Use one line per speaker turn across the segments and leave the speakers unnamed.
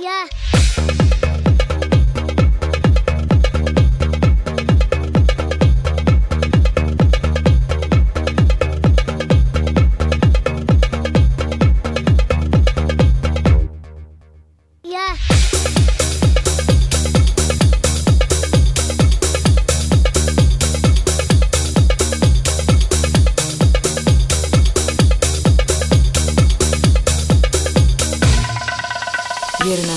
Yeah.
Верно.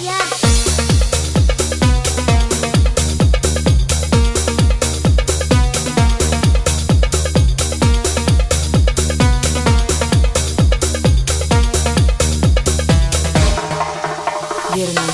Я.
Верно.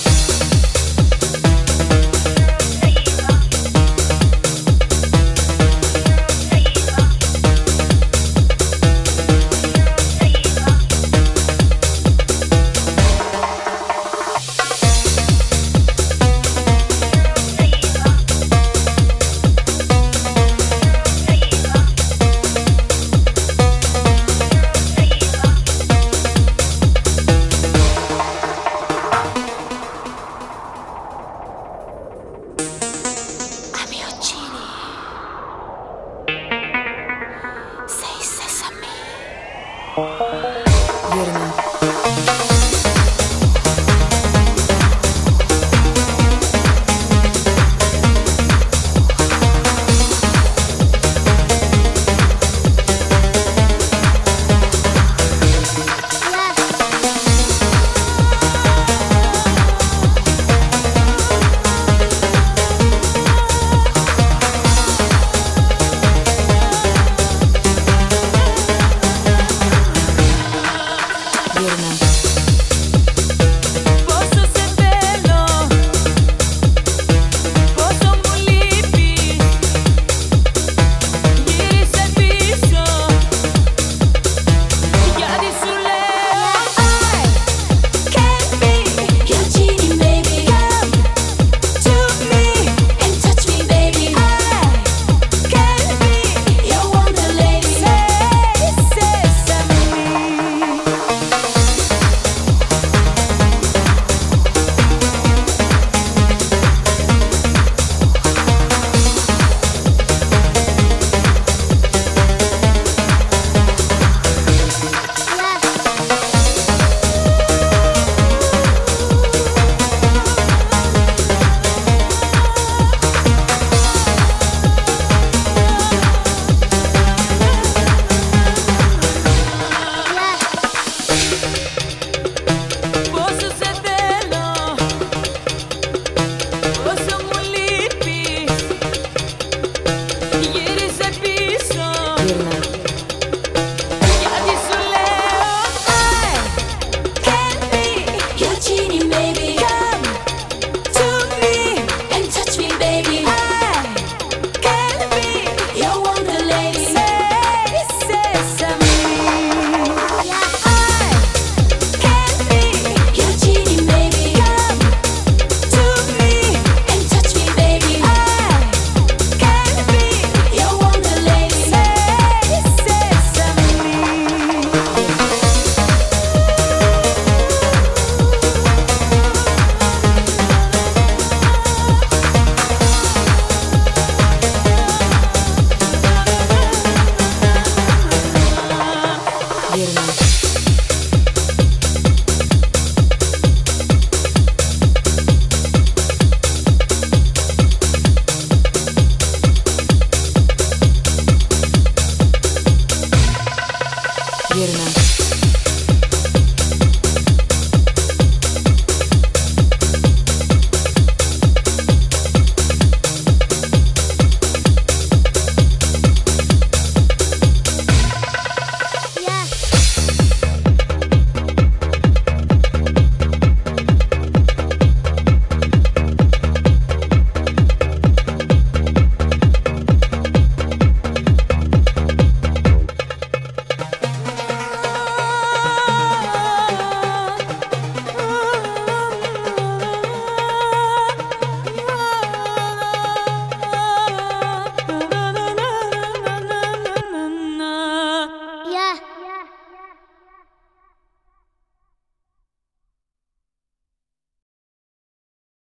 Верно.